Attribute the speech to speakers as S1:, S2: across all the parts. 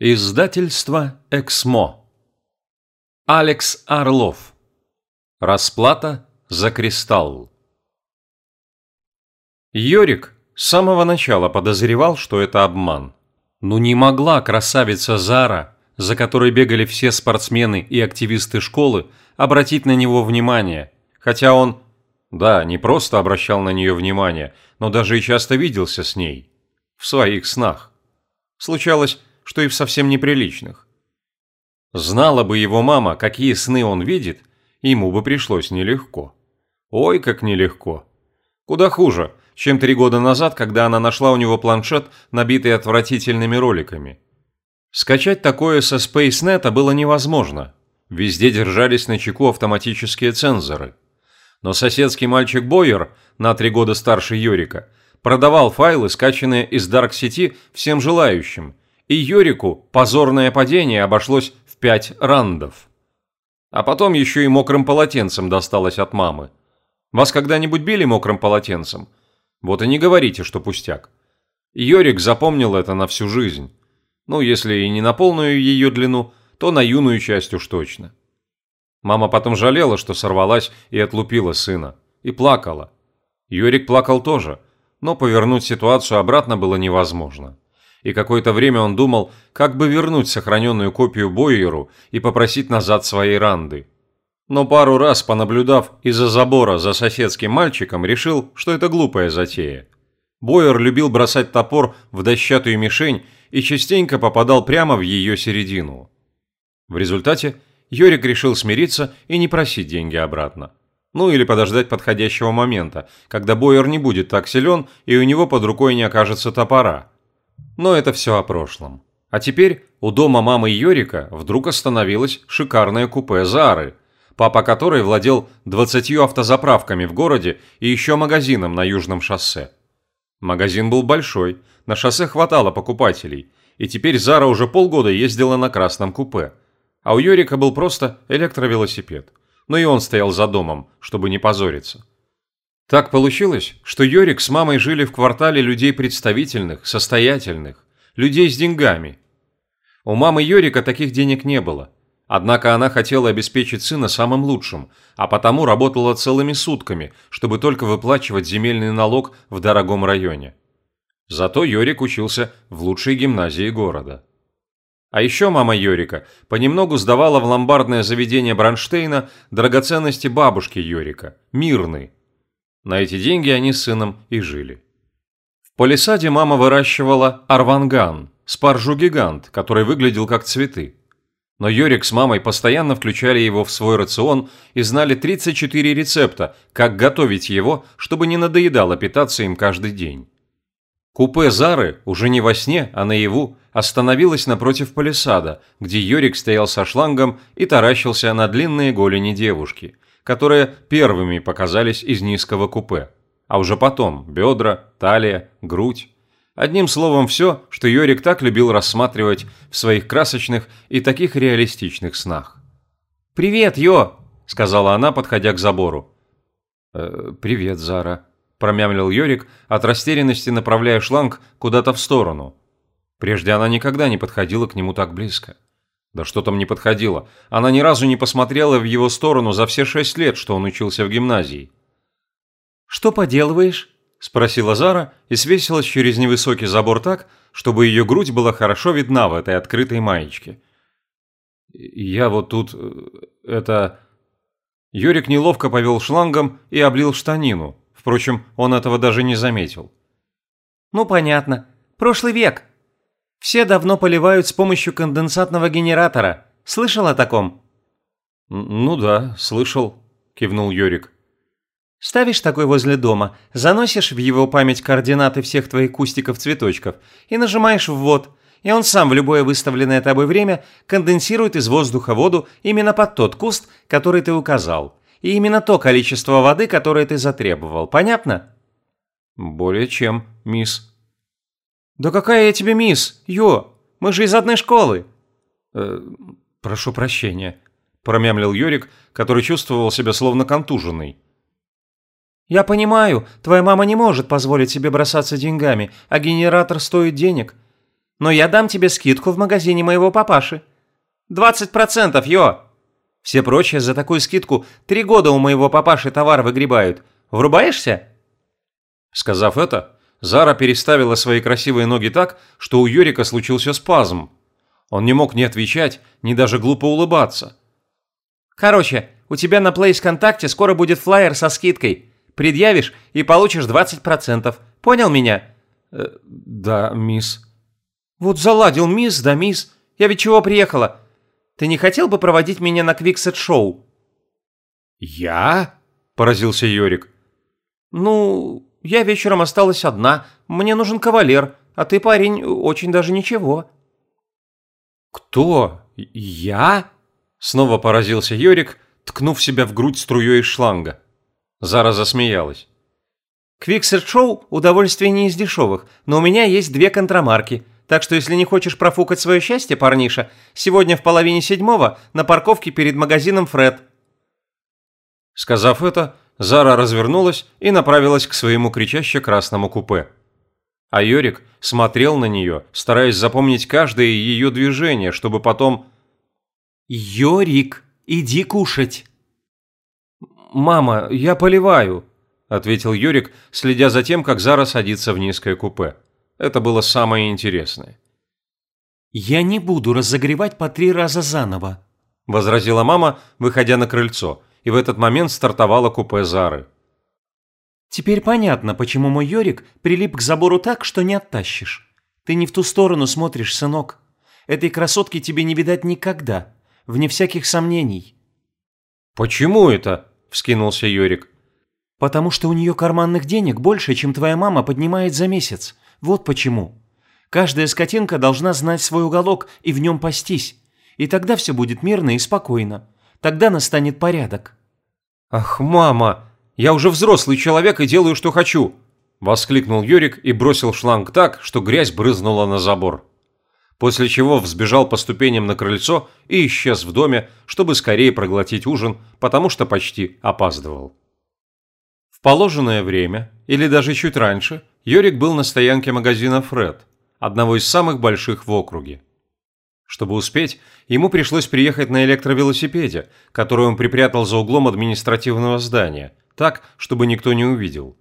S1: Издательство «Эксмо». Алекс Орлов. Расплата за кристалл. Йорик с самого начала подозревал, что это обман. Ну не могла красавица Зара, за которой бегали все спортсмены и активисты школы, обратить на него внимание, хотя он, да, не просто обращал на нее внимание, но даже и часто виделся с ней. В своих снах. Случалось, что и в совсем неприличных. Знала бы его мама, какие сны он видит, ему бы пришлось нелегко. Ой, как нелегко. Куда хуже, чем три года назад, когда она нашла у него планшет, набитый отвратительными роликами. Скачать такое со SpaceNet было невозможно. Везде держались на чеку автоматические цензоры. Но соседский мальчик Бойер, на три года старше Юрика, продавал файлы, скачанные из Дарк-сети, всем желающим – и Йорику позорное падение обошлось в пять рандов. А потом еще и мокрым полотенцем досталось от мамы. Вас когда-нибудь били мокрым полотенцем? Вот и не говорите, что пустяк. Йорик запомнил это на всю жизнь. Ну, если и не на полную ее длину, то на юную часть уж точно. Мама потом жалела, что сорвалась и отлупила сына. И плакала. Йорик плакал тоже, но повернуть ситуацию обратно было невозможно и какое-то время он думал, как бы вернуть сохраненную копию Бойеру и попросить назад своей ранды. Но пару раз, понаблюдав из-за забора за соседским мальчиком, решил, что это глупая затея. Бойер любил бросать топор в дощатую мишень и частенько попадал прямо в ее середину. В результате Йорик решил смириться и не просить деньги обратно. Ну или подождать подходящего момента, когда Бойер не будет так силен и у него под рукой не окажется топора – но это все о прошлом. А теперь у дома мамы Йорика вдруг остановилось шикарное купе Зары, папа которой владел 20 автозаправками в городе и еще магазином на Южном шоссе. Магазин был большой, на шоссе хватало покупателей, и теперь Зара уже полгода ездила на красном купе. А у Йорика был просто электровелосипед. Но и он стоял за домом, чтобы не позориться. Так получилось, что Йорик с мамой жили в квартале людей представительных, состоятельных, людей с деньгами. У мамы Йорика таких денег не было. Однако она хотела обеспечить сына самым лучшим, а потому работала целыми сутками, чтобы только выплачивать земельный налог в дорогом районе. Зато Йорик учился в лучшей гимназии города. А еще мама Йорика понемногу сдавала в ломбардное заведение Бронштейна драгоценности бабушки Йорика, мирные, на эти деньги они с сыном и жили. В полисаде мама выращивала арванган, спаржу-гигант, который выглядел как цветы. Но Йорик с мамой постоянно включали его в свой рацион и знали 34 рецепта, как готовить его, чтобы не надоедало питаться им каждый день. Купе Зары уже не во сне, а наяву остановилось напротив палисада, где Йорик стоял со шлангом и таращился на длинные голени девушки, которые первыми показались из низкого купе, а уже потом бедра, талия, грудь. Одним словом, все, что Йорик так любил рассматривать в своих красочных и таких реалистичных снах. «Привет, Йо!» – сказала она, подходя к забору. «Э, «Привет, Зара», – промямлил Йорик, от растерянности направляя шланг куда-то в сторону. Прежде она никогда не подходила к нему так близко. Да что там не подходило. Она ни разу не посмотрела в его сторону за все шесть лет, что он учился в гимназии. «Что поделываешь?» – спросила Зара и свесилась через невысокий забор так, чтобы ее грудь была хорошо видна в этой открытой маечке. «Я вот тут... Э, это...» Юрик неловко повел шлангом и облил штанину. Впрочем, он этого даже не заметил. «Ну, понятно. Прошлый век», все давно поливают с помощью конденсатного генератора. Слышал о таком?» «Ну да, слышал», – кивнул Йорик. «Ставишь такой возле дома, заносишь в его память координаты всех твоих кустиков-цветочков и нажимаешь «ввод», и он сам в любое выставленное тобой время конденсирует из воздуха воду именно под тот куст, который ты указал, и именно то количество воды, которое ты затребовал. Понятно?» «Более чем, мисс», «Да какая я тебе мисс, Йо? Мы же из одной школы!» э, «Прошу прощения», – промямлил Йорик, который чувствовал себя словно контуженный. «Я понимаю, твоя мама не может позволить себе бросаться деньгами, а генератор стоит денег.
S2: но я дам тебе скидку в магазине моего папаши. 20%, йо! Все прочие за такую скидку три года у моего папаши товар выгребают. Врубаешься?»
S1: Сказав это, Зара переставила свои красивые ноги так, что у Юрика случился спазм. Он не мог ни отвечать, ни даже глупо улыбаться.
S2: «Короче, у тебя на Place контакте скоро будет флаер со скидкой. Предъявишь и получишь 20%. Понял меня?»
S1: э, «Да, мисс».
S2: «Вот заладил мисс, да мисс. Я ведь чего приехала? Ты не хотел бы проводить меня на Квиксет-шоу?»
S1: «Я?» – поразился Йорик.
S2: «Ну, я вечером осталась одна. Мне нужен кавалер, а ты, парень, очень даже ничего».
S1: «Кто? Я?» – снова поразился Йорик, ткнув себя в грудь струей из шланга. Зара засмеялась.
S2: «Квиксет-шоу – удовольствие не из дешевых, но у меня есть две контрамарки – так что если не хочешь профукать свое счастье, парниша, сегодня в половине седьмого на парковке перед магазином Фред».
S1: Сказав это, Зара развернулась и направилась к своему кричаще красному купе. А Йорик смотрел на нее, стараясь запомнить каждое ее движение, чтобы потом...
S2: «Йорик, иди кушать!»
S1: «Мама, я поливаю», – ответил Йорик, следя за тем, как Зара садится в низкое купе. Это было самое интересное.
S2: «Я не буду разогревать по три раза заново», –
S1: возразила мама, выходя на крыльцо, и в этот момент стартовала купе Зары.
S2: «Теперь понятно, почему мой Йорик прилип к забору так, что не оттащишь. Ты не в ту сторону смотришь, сынок. Этой красотки тебе не видать никогда, вне всяких сомнений».
S1: «Почему это?» – вскинулся Йорик.
S2: «Потому что у нее карманных денег больше, чем твоя мама поднимает за месяц. Вот почему. Каждая скотинка должна знать свой уголок и в нем пастись. И тогда все будет мирно и спокойно. Тогда настанет порядок.
S1: «Ах, мама, я уже взрослый человек и делаю, что хочу!» Воскликнул Юрик и бросил шланг так, что грязь брызнула на забор. После чего взбежал по ступеням на крыльцо и исчез в доме, чтобы скорее проглотить ужин, потому что почти опаздывал. В положенное время, или даже чуть раньше, Йорик был на стоянке магазина «Фред», одного из самых больших в округе. Чтобы успеть, ему пришлось приехать на электровелосипеде, который он припрятал за углом административного здания, так, чтобы никто не увидел.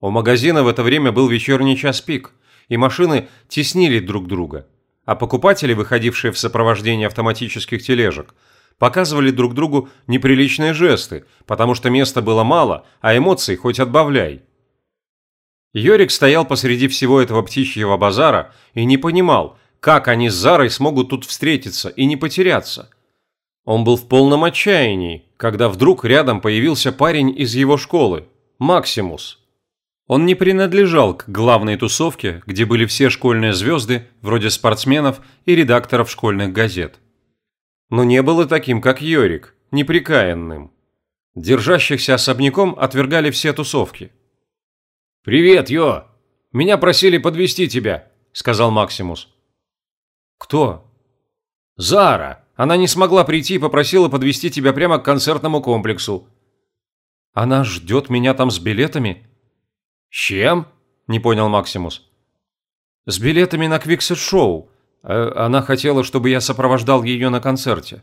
S1: У магазина в это время был вечерний час пик, и машины теснили друг друга, а покупатели, выходившие в сопровождении автоматических тележек, показывали друг другу неприличные жесты, потому что места было мало, а эмоций хоть отбавляй. Йорик стоял посреди всего этого птичьего базара и не понимал, как они с Зарой смогут тут встретиться и не потеряться. Он был в полном отчаянии, когда вдруг рядом появился парень из его школы, Максимус. Он не принадлежал к главной тусовке, где были все школьные звезды, вроде спортсменов и редакторов школьных газет. Но не было таким, как Йорик, неприкаянным. Держащихся особняком отвергали все тусовки –
S3: «Привет, Йо! Меня просили подвести тебя», – сказал Максимус.
S1: «Кто?»
S3: «Зара. Она не смогла прийти и попросила подвести тебя прямо к концертному комплексу».
S1: «Она ждет меня там с билетами?»
S3: «С чем?» – не понял Максимус.
S1: «С билетами на Квиксет-шоу. Э, она хотела, чтобы я сопровождал ее на концерте».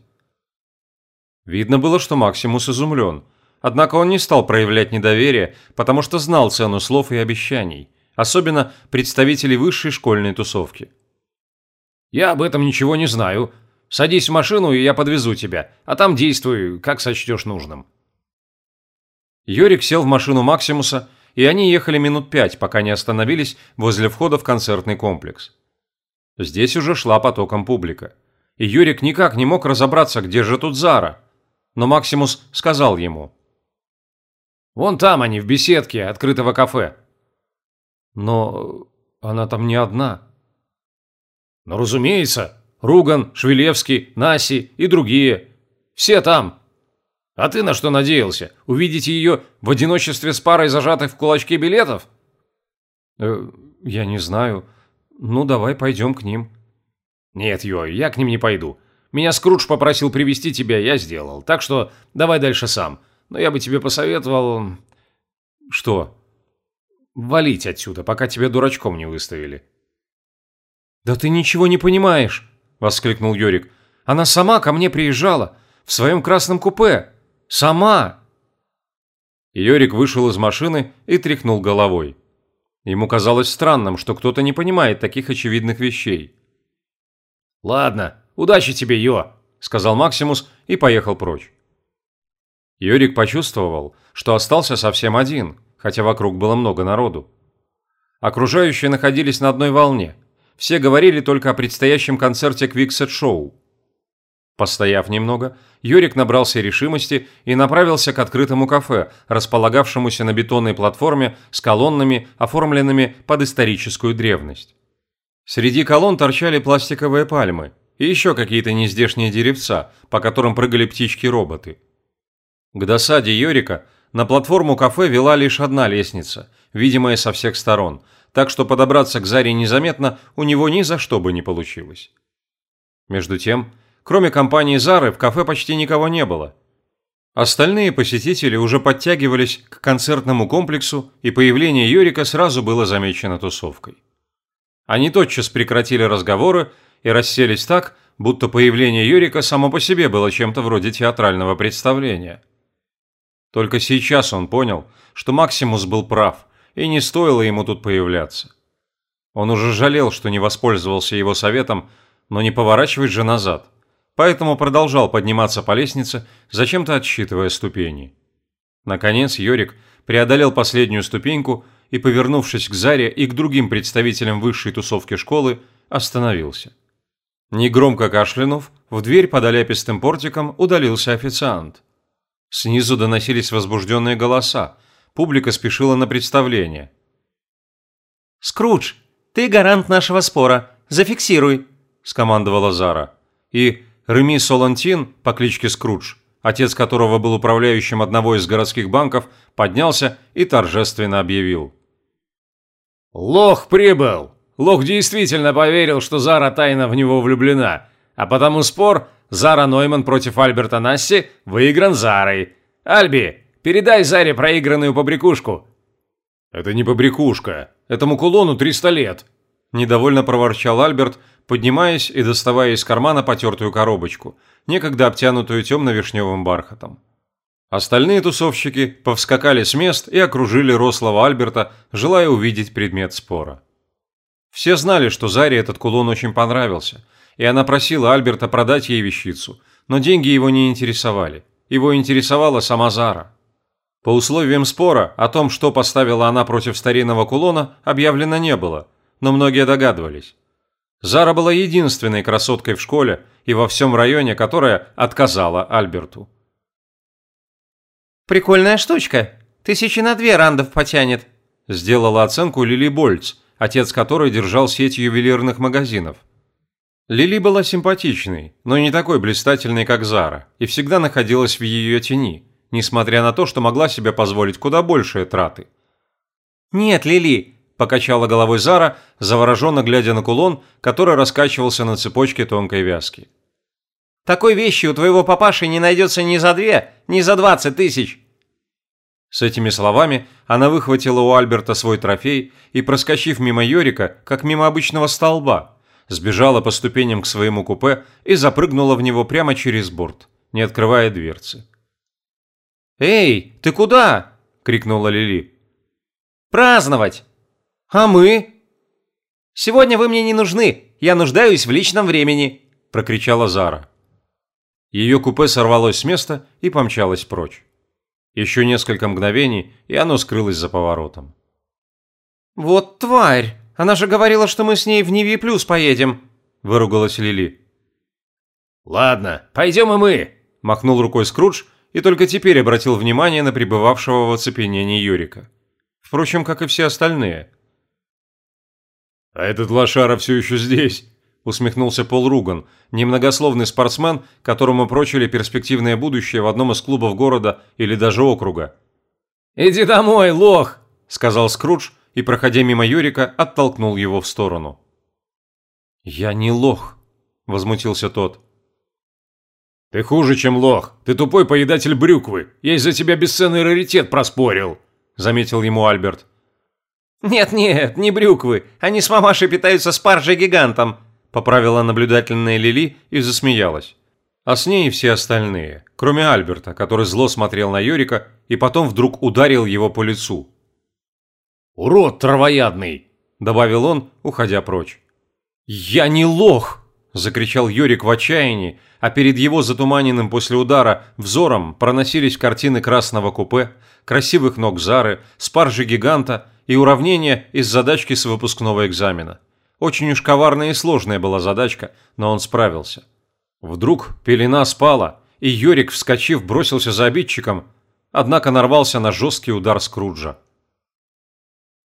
S1: Видно было, что Максимус изумлен – Однако он не стал проявлять недоверие, потому что знал цену слов и обещаний, особенно представителей высшей школьной тусовки.
S3: «Я об этом ничего не знаю. Садись в машину, и я подвезу тебя, а там действуй, как сочтешь нужным».
S1: Йорик сел в машину Максимуса, и они ехали минут пять, пока не остановились возле входа в концертный комплекс. Здесь уже шла потоком публика. И Юрик никак не мог разобраться, где же тут Зара. Но Максимус сказал ему –
S3: Вон там они, в беседке открытого кафе.
S1: Но она там не одна.
S3: Ну, разумеется. Руган, Швилевский, Наси и другие. Все там. А ты на что надеялся? Увидеть ее в одиночестве с парой зажатых в кулачке билетов?
S1: Э, я не знаю. Ну, давай пойдем к ним.
S3: Нет, Йо, я к ним не пойду. Меня Скрудж попросил привести тебя, я сделал. Так что давай дальше сам но я бы тебе посоветовал...
S1: Что?
S3: Валить отсюда, пока тебя дурачком не выставили. «Да ты ничего не понимаешь!» – воскликнул Йорик. «Она сама ко мне приезжала, в своем красном купе. Сама!»
S1: Йорик вышел из машины и тряхнул головой. Ему казалось странным, что кто-то не понимает таких очевидных вещей.
S3: «Ладно, удачи тебе, Йо!» – сказал Максимус и поехал прочь.
S1: Йорик почувствовал, что остался совсем один, хотя вокруг было много народу. Окружающие находились на одной волне. Все говорили только о предстоящем концерте Квиксет Шоу. Постояв немного, Юрик набрался решимости и направился к открытому кафе, располагавшемуся на бетонной платформе с колоннами, оформленными под историческую древность. Среди колонн торчали пластиковые пальмы и еще какие-то нездешние деревца, по которым прыгали птички-роботы. К досаде Йорика на платформу кафе вела лишь одна лестница, видимая со всех сторон, так что подобраться к Заре незаметно у него ни за что бы не получилось. Между тем, кроме компании Зары, в кафе почти никого не было. Остальные посетители уже подтягивались к концертному комплексу, и появление Йорика сразу было замечено тусовкой. Они тотчас прекратили разговоры и расселись так, будто появление Йорика само по себе было чем-то вроде театрального представления – только сейчас он понял, что Максимус был прав, и не стоило ему тут появляться. Он уже жалел, что не воспользовался его советом, но не поворачивать же назад. Поэтому продолжал подниматься по лестнице, зачем-то отсчитывая ступени. Наконец Йорик преодолел последнюю ступеньку и, повернувшись к Заре и к другим представителям высшей тусовки школы, остановился. Негромко кашлянув, в дверь под оляпистым портиком удалился официант. Снизу доносились возбужденные голоса. Публика спешила на представление.
S2: «Скрудж, ты гарант нашего спора. Зафиксируй», – скомандовала Зара.
S1: И Реми Солантин по кличке Скрудж, отец которого был управляющим одного из городских банков, поднялся и торжественно объявил.
S3: «Лох прибыл! Лох действительно поверил, что Зара тайно в него влюблена, а потому спор Зара Нойман против Альберта Насси выигран Зарой. Альби, передай Заре проигранную побрякушку».
S1: «Это не побрякушка. Этому кулону 300 лет», – недовольно проворчал Альберт, поднимаясь и доставая из кармана потертую коробочку, некогда обтянутую темно-вишневым бархатом. Остальные тусовщики повскакали с мест и окружили рослого Альберта, желая увидеть предмет спора. Все знали, что Заре этот кулон очень понравился – и она просила Альберта продать ей вещицу, но деньги его не интересовали. Его интересовала сама Зара. По условиям спора о том, что поставила она против старинного кулона, объявлено не было, но многие догадывались. Зара была единственной красоткой в школе и во всем районе, которая отказала Альберту.
S2: «Прикольная штучка. Тысячи на две рандов потянет», –
S1: сделала оценку Лили Больц, отец которой держал сеть ювелирных магазинов. Лили была симпатичной, но не такой блистательной, как Зара, и всегда находилась в ее тени, несмотря на то, что могла себе позволить куда большие траты.
S2: «Нет, Лили», – покачала головой Зара, завороженно глядя на кулон, который раскачивался на цепочке тонкой вязки. «Такой вещи у твоего папаши не найдется ни за две, ни за двадцать тысяч».
S1: С этими словами она выхватила у Альберта свой трофей и, проскочив мимо Йорика, как мимо обычного столба, сбежала по ступеням к своему купе и запрыгнула в него прямо через борт, не открывая дверцы.
S2: «Эй, ты куда?» – крикнула Лили.
S3: «Праздновать!»
S2: «А мы?» «Сегодня вы мне не нужны, я нуждаюсь в личном времени!» – прокричала Зара.
S1: Ее купе сорвалось с места и помчалось прочь. Еще несколько мгновений, и оно скрылось за поворотом.
S2: «Вот тварь!» Она же говорила, что мы с ней в Ниви Плюс поедем», – выругалась Лили.
S3: «Ладно, пойдем и мы», –
S1: махнул рукой Скрудж и только теперь обратил внимание на пребывавшего в оцепенении Юрика. Впрочем, как и все остальные.
S3: «А этот лошара все еще здесь», – усмехнулся Пол Руган, немногословный спортсмен, которому прочили перспективное будущее в одном из клубов города или даже округа.
S2: «Иди домой, лох», –
S1: сказал Скрудж, – и, проходя мимо Юрика, оттолкнул его в сторону.
S3: «Я не лох», – возмутился тот.
S1: «Ты хуже, чем лох. Ты тупой поедатель брюквы. Я из-за тебя бесценный раритет проспорил», – заметил ему Альберт. «Нет-нет, не брюквы. Они с мамашей питаются спаржей-гигантом», – поправила наблюдательная Лили и засмеялась. А с ней и все остальные, кроме Альберта, который зло смотрел на Йорика и потом вдруг ударил его по лицу.
S3: «Урод травоядный!» – добавил он, уходя прочь.
S1: «Я не лох!» – закричал Йорик в отчаянии, а перед его затуманенным после удара взором проносились картины красного купе, красивых ног Зары, спаржи гиганта и уравнения из задачки с выпускного экзамена. Очень уж коварная и сложная была задачка, но он справился. Вдруг пелена спала, и Йорик, вскочив, бросился за обидчиком, однако нарвался на жесткий удар Скруджа.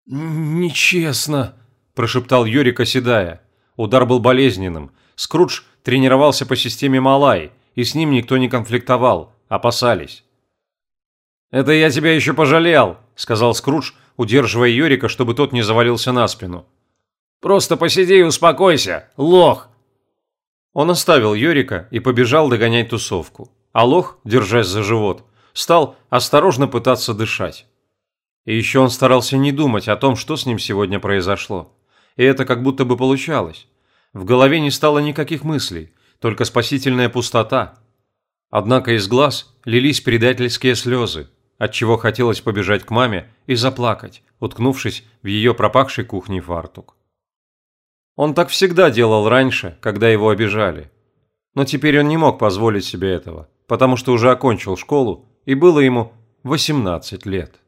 S3: «Нечестно», –
S1: прошептал Йорик, оседая. Удар был болезненным. Скрудж тренировался по системе Малай, и с ним никто не конфликтовал, опасались. «Это я тебя еще пожалел», – сказал Скрудж, удерживая Йорика, чтобы тот не завалился на спину.
S3: «Просто посиди и успокойся, лох!»
S1: Он оставил Йорика и побежал догонять тусовку. А лох, держась за живот, стал осторожно пытаться дышать. И еще он старался не думать о том, что с ним сегодня произошло. И это как будто бы получалось. В голове не стало никаких мыслей, только спасительная пустота. Однако из глаз лились предательские слезы, отчего хотелось побежать к маме и заплакать, уткнувшись в ее пропахший кухней фартук. Он так всегда делал раньше, когда его обижали. Но теперь он не мог позволить себе этого, потому что уже окончил школу и было ему 18 лет.